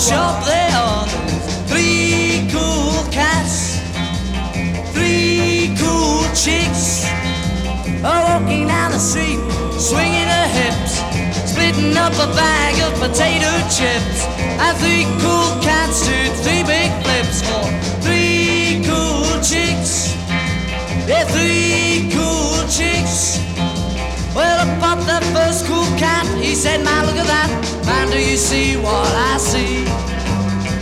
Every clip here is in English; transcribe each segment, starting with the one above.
shop there. There's three cool cats, three cool chicks, are walking down the street, swinging their hips, splitting up a bag of potato chips. And three cool cats do three big flips for three cool chicks. Yeah, three cool chicks. Well, I popped that first cool cat. He said, Man, look at that. Do you see what I see?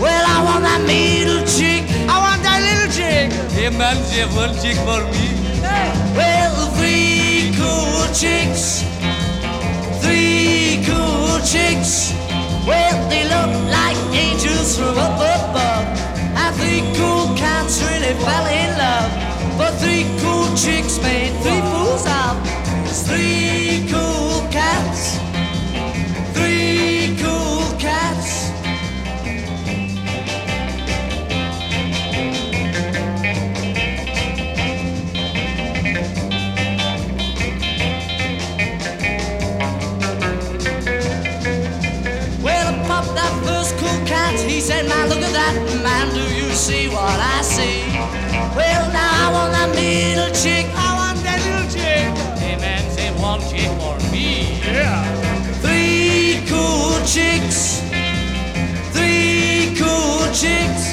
Well, I want that middle chick. I want that little chick. Hey man, you have one chick for me. Well, three cool chicks. Three cool chicks. Well, they look like angels from up above. And three cool cats really fell in love. But three cool chicks made said, Man, look at that. Man, do you see what I see? Well, now I want that middle chick. I want that little chick. Hey man, say one chick for me. Yeah. Three cool chicks. Three cool chicks.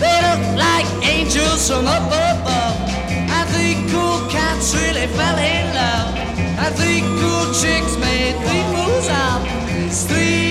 They look like angels from up above. And three cool cats really fell in love. And three cool chicks made three fools of. It's three